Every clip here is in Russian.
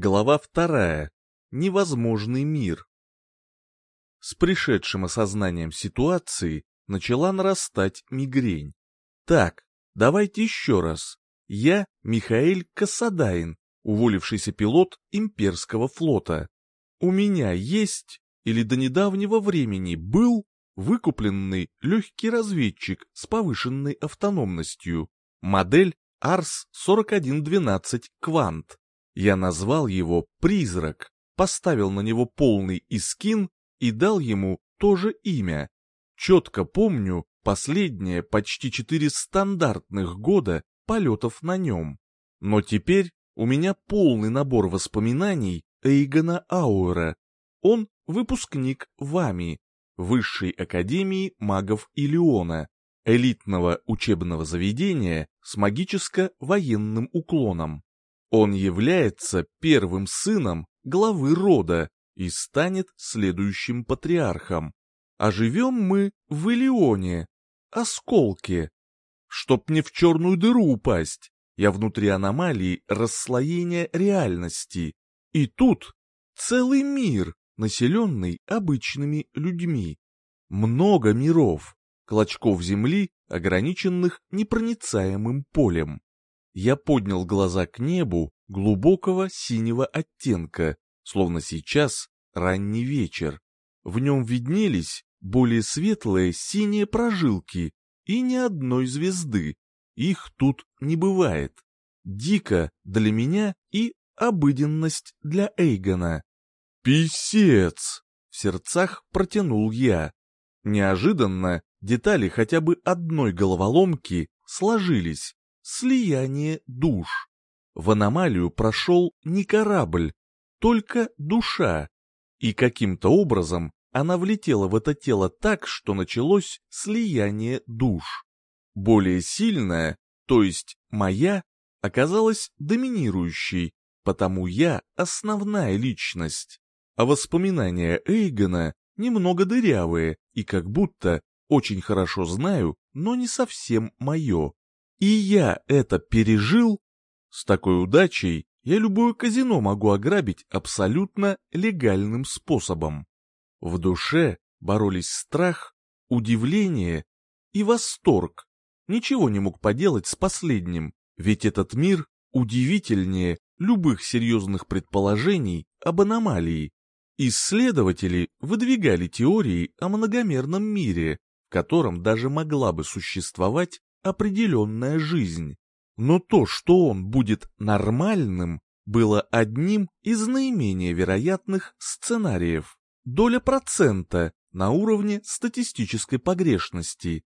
Глава вторая. Невозможный мир. С пришедшим осознанием ситуации начала нарастать мигрень. Так, давайте еще раз. Я Михаил Касадаин, уволившийся пилот имперского флота. У меня есть, или до недавнего времени был, выкупленный легкий разведчик с повышенной автономностью, модель Ars-4112 Квант. Я назвал его «Призрак», поставил на него полный искин и дал ему то же имя. Четко помню последние почти четыре стандартных года полетов на нем. Но теперь у меня полный набор воспоминаний Эйгона Ауэра. Он выпускник ВАМИ, Высшей Академии Магов Илиона, элитного учебного заведения с магическо-военным уклоном. Он является первым сыном главы рода и станет следующим патриархом. А живем мы в Илионе, осколке. Чтоб не в черную дыру упасть, я внутри аномалии расслоения реальности. И тут целый мир, населенный обычными людьми. Много миров, клочков земли, ограниченных непроницаемым полем. Я поднял глаза к небу глубокого синего оттенка, словно сейчас ранний вечер. В нем виднелись более светлые синие прожилки и ни одной звезды. Их тут не бывает. Дико для меня и обыденность для Эйгона. «Писец!» — в сердцах протянул я. Неожиданно детали хотя бы одной головоломки сложились. Слияние душ. В аномалию прошел не корабль, только душа. И каким-то образом она влетела в это тело так, что началось слияние душ. Более сильная, то есть моя, оказалась доминирующей, потому я основная личность. А воспоминания Эйгона немного дырявые и как будто очень хорошо знаю, но не совсем мое. И я это пережил? С такой удачей я любое казино могу ограбить абсолютно легальным способом. В душе боролись страх, удивление и восторг. Ничего не мог поделать с последним, ведь этот мир удивительнее любых серьезных предположений об аномалии. Исследователи выдвигали теории о многомерном мире, в котором даже могла бы существовать определенная жизнь. Но то, что он будет нормальным, было одним из наименее вероятных сценариев. Доля процента на уровне статистической погрешности.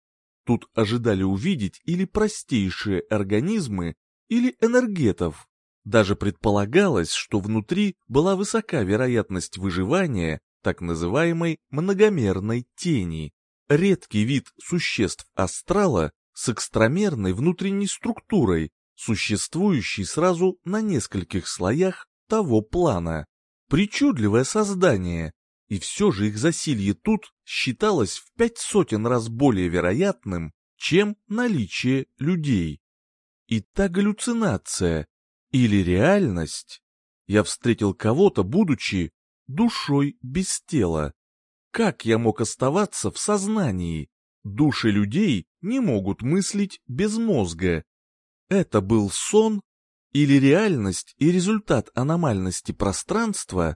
Тут ожидали увидеть или простейшие организмы, или энергетов. Даже предполагалось, что внутри была высока вероятность выживания так называемой многомерной тени, редкий вид существ астрала с экстрамерной внутренней структурой, существующей сразу на нескольких слоях того плана. Причудливое создание, и все же их засилье тут считалось в пять сотен раз более вероятным, чем наличие людей. И та галлюцинация или реальность. Я встретил кого-то, будучи душой без тела. Как я мог оставаться в сознании? Души людей не могут мыслить без мозга. Это был сон или реальность и результат аномальности пространства?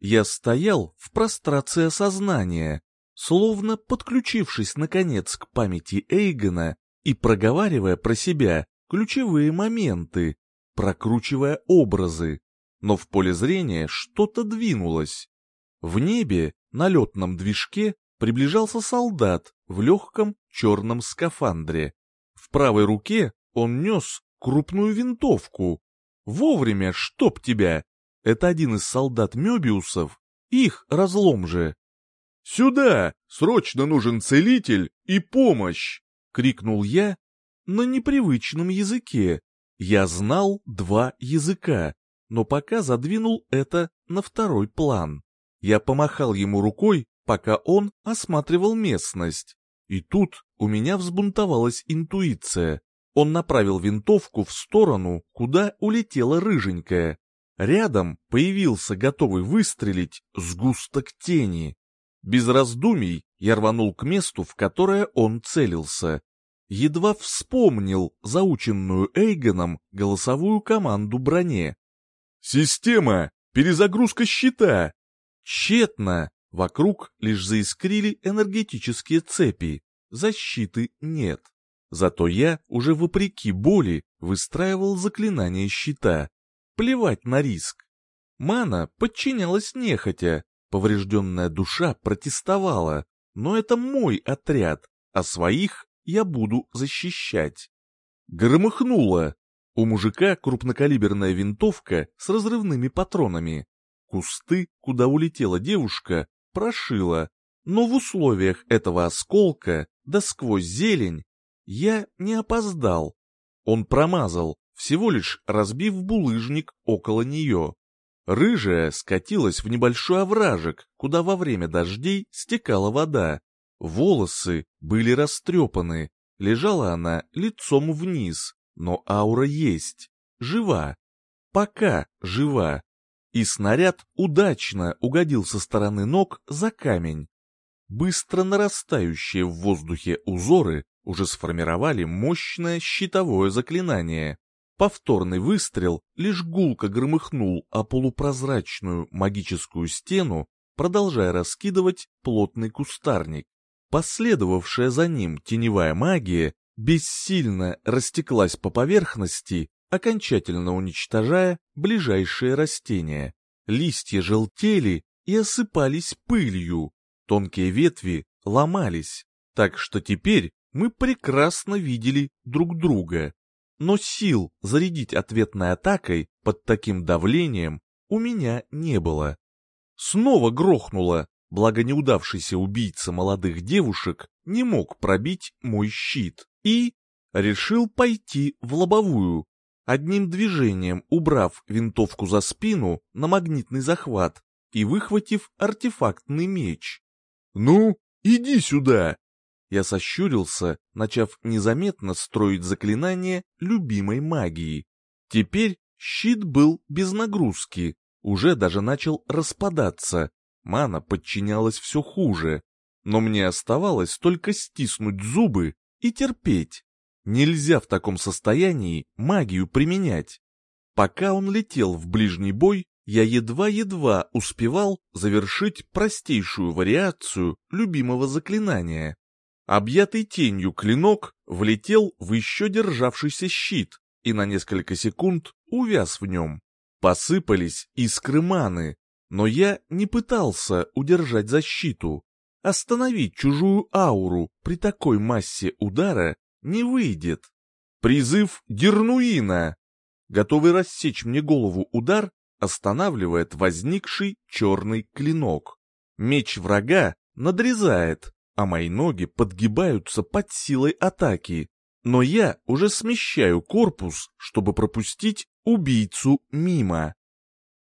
Я стоял в прострации сознания, словно подключившись наконец к памяти Эйгона и проговаривая про себя ключевые моменты, прокручивая образы. Но в поле зрения что-то двинулось. В небе, на летном движке, приближался солдат в легком черном скафандре. В правой руке он нес крупную винтовку. Вовремя, чтоб тебя! Это один из солдат Мёбиусов, их разлом же. «Сюда! Срочно нужен целитель и помощь!» — крикнул я на непривычном языке. Я знал два языка, но пока задвинул это на второй план. Я помахал ему рукой, пока он осматривал местность. И тут у меня взбунтовалась интуиция. Он направил винтовку в сторону, куда улетела рыженькая. Рядом появился готовый выстрелить сгусток тени. Без раздумий я рванул к месту, в которое он целился. Едва вспомнил заученную Эйгоном голосовую команду броне. «Система! Перезагрузка щита!» Тщетно! Вокруг лишь заискрили энергетические цепи. Защиты нет. Зато я уже вопреки боли выстраивал заклинание щита. Плевать на риск. Мана подчинялась нехотя, поврежденная душа протестовала, но это мой отряд, а своих я буду защищать. Громыхнуло. У мужика крупнокалиберная винтовка с разрывными патронами. Кусты, куда улетела девушка, прошила, но в условиях этого осколка, да сквозь зелень, я не опоздал. Он промазал, всего лишь разбив булыжник около нее. Рыжая скатилась в небольшой овражек, куда во время дождей стекала вода. Волосы были растрепаны, лежала она лицом вниз, но аура есть, жива. Пока жива. И снаряд удачно угодил со стороны ног за камень. Быстро нарастающие в воздухе узоры уже сформировали мощное щитовое заклинание. Повторный выстрел лишь гулко громыхнул о полупрозрачную магическую стену, продолжая раскидывать плотный кустарник. Последовавшая за ним теневая магия бессильно растеклась по поверхности, окончательно уничтожая ближайшие растения. Листья желтели и осыпались пылью, тонкие ветви ломались, так что теперь мы прекрасно видели друг друга. Но сил зарядить ответной атакой под таким давлением у меня не было. Снова грохнуло, благо неудавшийся убийца молодых девушек не мог пробить мой щит, и решил пойти в лобовую, одним движением убрав винтовку за спину на магнитный захват и выхватив артефактный меч. «Ну, иди сюда!» Я сощурился, начав незаметно строить заклинание любимой магии. Теперь щит был без нагрузки, уже даже начал распадаться, Мана подчинялась все хуже, но мне оставалось только стиснуть зубы и терпеть. Нельзя в таком состоянии магию применять. Пока он летел в ближний бой, я едва-едва успевал завершить простейшую вариацию любимого заклинания. Объятый тенью клинок влетел в еще державшийся щит и на несколько секунд увяз в нем. Посыпались искры маны, но я не пытался удержать защиту. Остановить чужую ауру при такой массе удара не выйдет. Призыв Дернуина, готовый рассечь мне голову удар, останавливает возникший черный клинок. Меч врага надрезает, а мои ноги подгибаются под силой атаки. Но я уже смещаю корпус, чтобы пропустить убийцу мимо.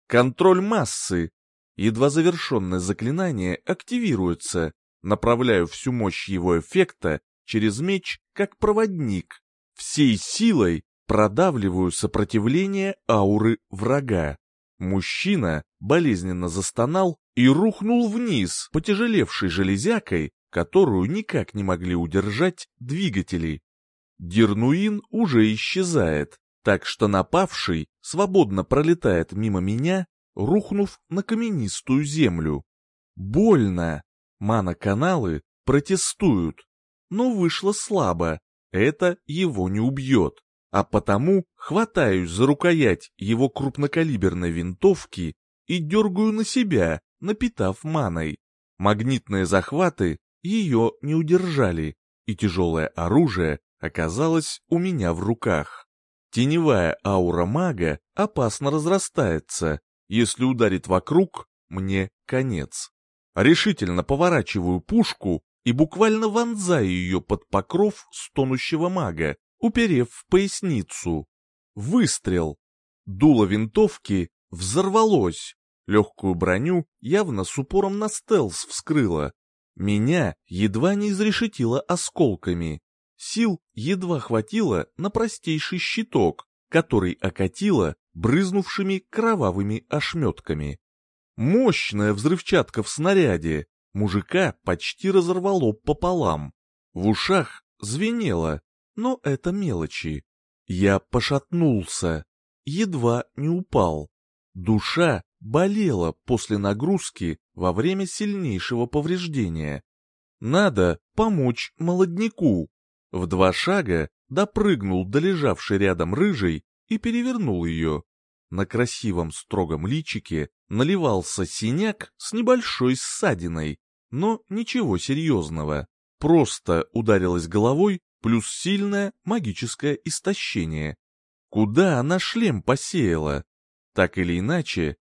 Контроль массы Едва завершенное заклинание активируется, направляю всю мощь его эффекта через меч как проводник. Всей силой продавливаю сопротивление ауры врага. Мужчина болезненно застонал и рухнул вниз, потяжелевшей железякой, которую никак не могли удержать двигатели. Дернуин уже исчезает, так что напавший свободно пролетает мимо меня рухнув на каменистую землю. Больно. Мана-каналы протестуют. Но вышло слабо. Это его не убьет. А потому хватаюсь за рукоять его крупнокалиберной винтовки и дергаю на себя, напитав маной. Магнитные захваты ее не удержали, и тяжелое оружие оказалось у меня в руках. Теневая аура мага опасно разрастается, если ударит вокруг, мне конец. Решительно поворачиваю пушку и буквально вонзаю ее под покров стонущего мага, уперев в поясницу. Выстрел. Дуло винтовки взорвалось. Легкую броню явно с упором на стелс вскрыло. Меня едва не изрешетило осколками. Сил едва хватило на простейший щиток, который окатило брызнувшими кровавыми ошметками. Мощная взрывчатка в снаряде, мужика почти разорвало пополам. В ушах звенело, но это мелочи. Я пошатнулся, едва не упал. Душа болела после нагрузки во время сильнейшего повреждения. Надо помочь молодняку. В два шага допрыгнул до лежавшей рядом рыжей и перевернул ее. На красивом строгом личике наливался синяк с небольшой ссадиной, но ничего серьезного. Просто ударилась головой плюс сильное магическое истощение. Куда она шлем посеяла? Так или иначе,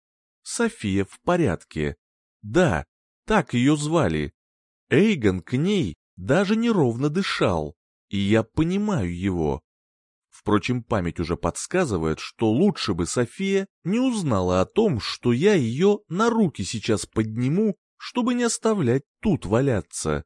София в порядке. Да, так ее звали. Эйгон к ней даже неровно дышал, и я понимаю его. Впрочем, память уже подсказывает, что лучше бы София не узнала о том, что я ее на руки сейчас подниму, чтобы не оставлять тут валяться.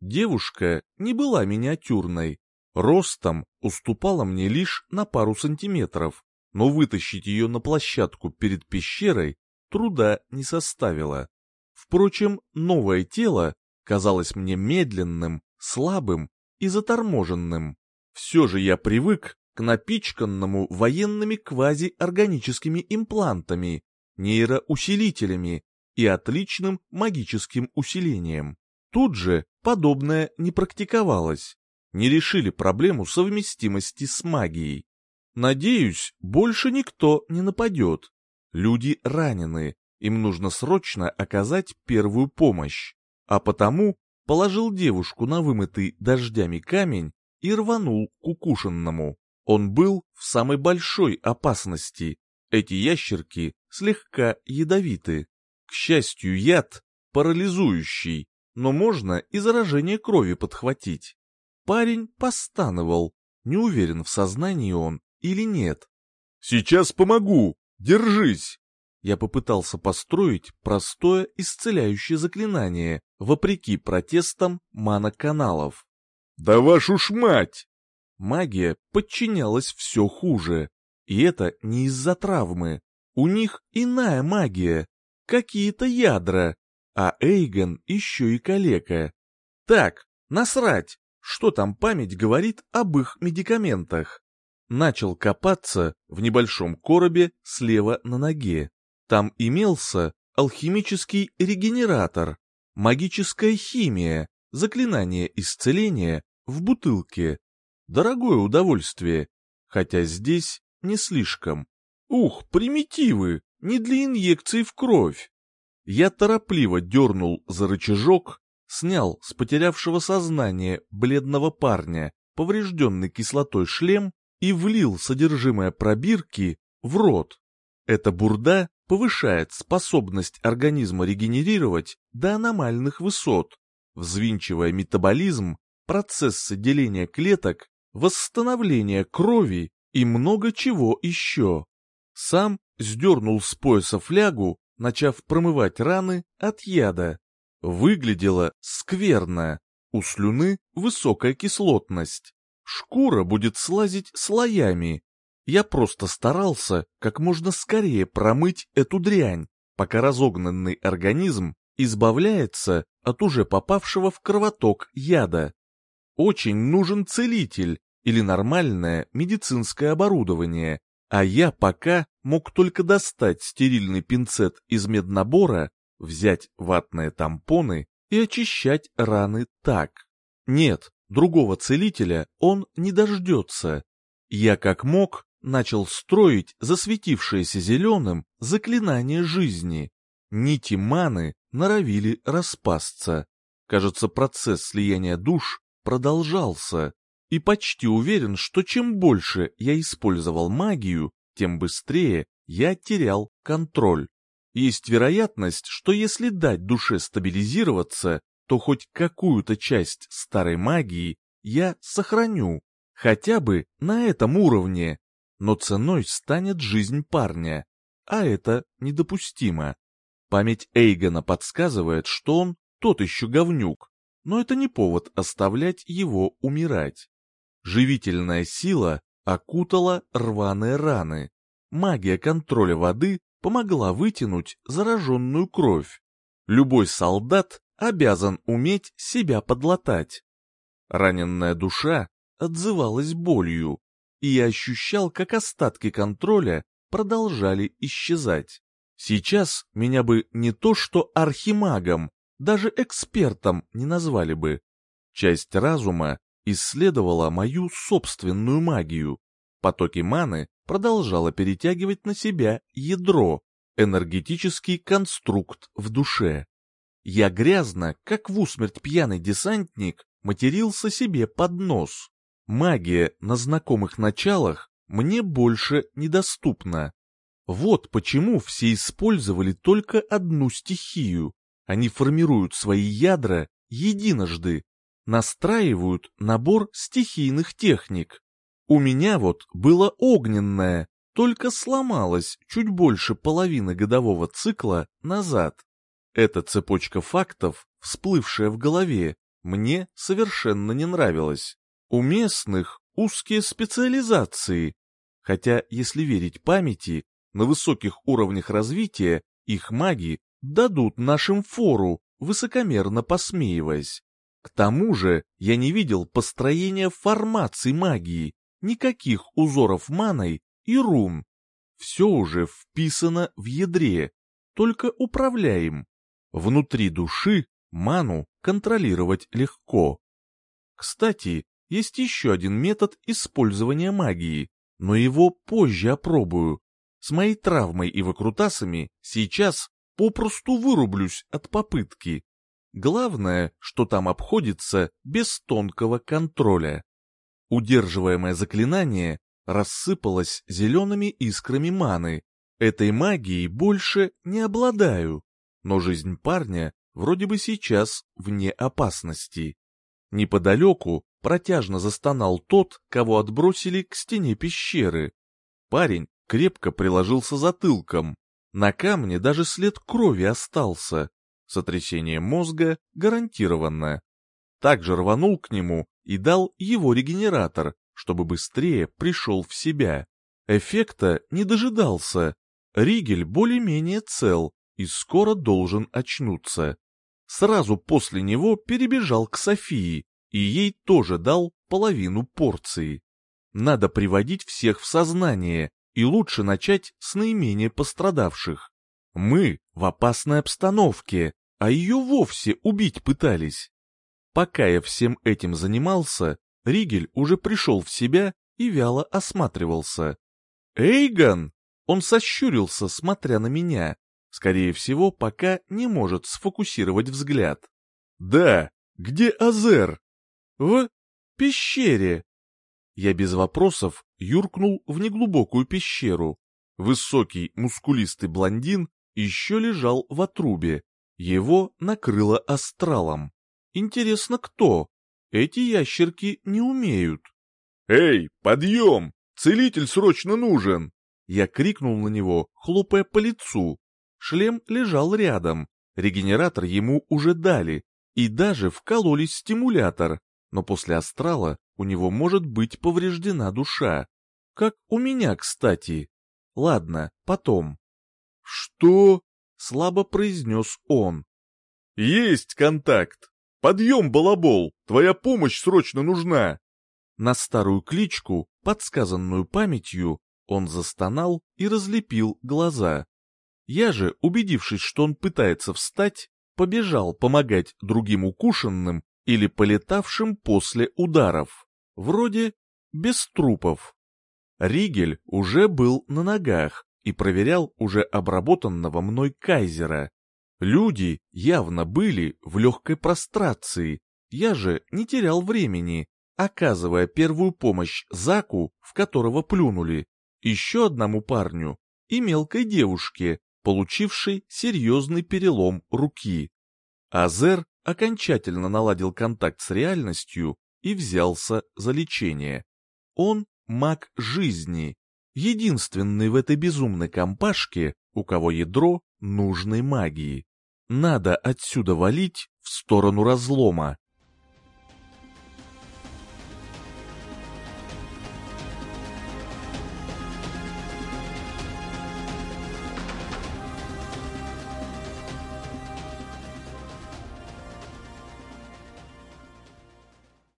Девушка не была миниатюрной, ростом уступала мне лишь на пару сантиметров, но вытащить ее на площадку перед пещерой труда не составило. Впрочем, новое тело казалось мне медленным, слабым и заторможенным. Все же я привык к напичканному военными квазиорганическими имплантами, нейроусилителями и отличным магическим усилением. Тут же подобное не практиковалось. Не решили проблему совместимости с магией. Надеюсь, больше никто не нападет. Люди ранены, им нужно срочно оказать первую помощь. А потому положил девушку на вымытый дождями камень и рванул к укушенному. Он был в самой большой опасности. Эти ящерки слегка ядовиты. К счастью, яд парализующий, но можно и заражение крови подхватить. Парень постановал, не уверен, в сознании он или нет. «Сейчас помогу! Держись!» Я попытался построить простое исцеляющее заклинание, вопреки протестам маноканалов. «Да вашу ж мать!» Магия подчинялась все хуже. И это не из-за травмы. У них иная магия. Какие-то ядра. А Эйгон еще и калека. Так, насрать, что там память говорит об их медикаментах. Начал копаться в небольшом коробе слева на ноге. Там имелся алхимический регенератор, магическая химия, заклинание исцеления в бутылке. Дорогое удовольствие, хотя здесь не слишком. Ух, примитивы, не для инъекций в кровь. Я торопливо дернул за рычажок, снял с потерявшего сознание бледного парня поврежденный кислотой шлем и влил содержимое пробирки в рот. Эта бурда повышает способность организма регенерировать до аномальных высот, взвинчивая метаболизм, процессы деления клеток восстановление крови и много чего еще. Сам сдернул с пояса флягу, начав промывать раны от яда. Выглядело скверно. У слюны высокая кислотность. Шкура будет слазить слоями. Я просто старался как можно скорее промыть эту дрянь, пока разогнанный организм избавляется от уже попавшего в кровоток яда. Очень нужен целитель или нормальное медицинское оборудование, а я пока мог только достать стерильный пинцет из меднабора, взять ватные тампоны и очищать раны так. Нет, другого целителя он не дождется. Я как мог начал строить засветившееся зеленым заклинание жизни. Нити маны норовили распасться. Кажется, процесс слияния душ продолжался, и почти уверен, что чем больше я использовал магию, тем быстрее я терял контроль. Есть вероятность, что если дать душе стабилизироваться, то хоть какую-то часть старой магии я сохраню, хотя бы на этом уровне, но ценой станет жизнь парня, а это недопустимо. Память Эйгона подсказывает, что он тот еще говнюк, но это не повод оставлять его умирать. Живительная сила окутала рваные раны. магия контроля воды помогла вытянуть зараженную кровь. Любой солдат обязан уметь себя подлатать. Раненная душа отзывалась болью, и я ощущал, как остатки контроля продолжали исчезать. Сейчас меня бы не то что архимагом, даже экспертом не назвали бы. Часть разума исследовала мою собственную магию. Потоки маны продолжала перетягивать на себя ядро, энергетический конструкт в душе. Я грязно, как в усмерть пьяный десантник, матерился себе под нос. Магия на знакомых началах мне больше недоступна. Вот почему все использовали только одну стихию. Они формируют свои ядра единожды, настраивают набор стихийных техник. У меня вот было огненное, только сломалось чуть больше половины годового цикла назад. Эта цепочка фактов, всплывшая в голове, мне совершенно не нравилась. У местных узкие специализации, хотя, если верить памяти, на высоких уровнях развития их маги дадут нашим фору, высокомерно посмеиваясь. К тому же я не видел построения формаций магии, никаких узоров маной и рун. Все уже вписано в ядре, только управляем. Внутри души ману контролировать легко. Кстати, есть еще один метод использования магии, но его позже опробую. С моей травмой и выкрутасами сейчас попросту вырублюсь от попытки. Главное, что там обходится без тонкого контроля. Удерживаемое заклинание рассыпалось зелеными искрами маны. Этой магией больше не обладаю, но жизнь парня вроде бы сейчас вне опасности. Неподалеку протяжно застонал тот, кого отбросили к стене пещеры. Парень крепко приложился затылком. На камне даже след крови остался. Сотрясение мозга гарантированно. Также рванул к нему и дал его регенератор, чтобы быстрее пришел в себя. Эффекта не дожидался. Ригель более-менее цел и скоро должен очнуться. Сразу после него перебежал к Софии, и ей тоже дал половину порции. Надо приводить всех в сознание, и лучше начать с наименее пострадавших. Мы в опасной обстановке, а ее вовсе убить пытались. Пока я всем этим занимался, Ригель уже пришел в себя и вяло осматривался. «Эйгон!» Он сощурился, смотря на меня. Скорее всего, пока не может сфокусировать взгляд. «Да, где Азер?» «В пещере». Я без вопросов юркнул в неглубокую пещеру. Высокий, мускулистый блондин еще лежал в отрубе. Его накрыло астралом. Интересно, кто? Эти ящерки не умеют. «Эй, подъем! Целитель срочно нужен!» Я крикнул на него, хлопая по лицу. Шлем лежал рядом, регенератор ему уже дали, и даже вкололи стимулятор, но после астрала у него может быть повреждена душа. Как у меня, кстати. Ладно, потом. «Что?» — слабо произнес он. «Есть контакт! Подъем, балабол! Твоя помощь срочно нужна!» На старую кличку, подсказанную памятью, он застонал и разлепил глаза. Я же, убедившись, что он пытается встать, побежал помогать другим укушенным или полетавшим после ударов. Вроде без трупов. Ригель уже был на ногах и проверял уже обработанного мной кайзера. Люди явно были в легкой прострации, я же не терял времени, оказывая первую помощь Заку, в которого плюнули, еще одному парню и мелкой девушке, получившей серьезный перелом руки. Азер окончательно наладил контакт с реальностью и взялся за лечение. Он маг жизни, единственный в этой безумной компашке, у кого ядро нужной магии. Надо отсюда валить в сторону разлома.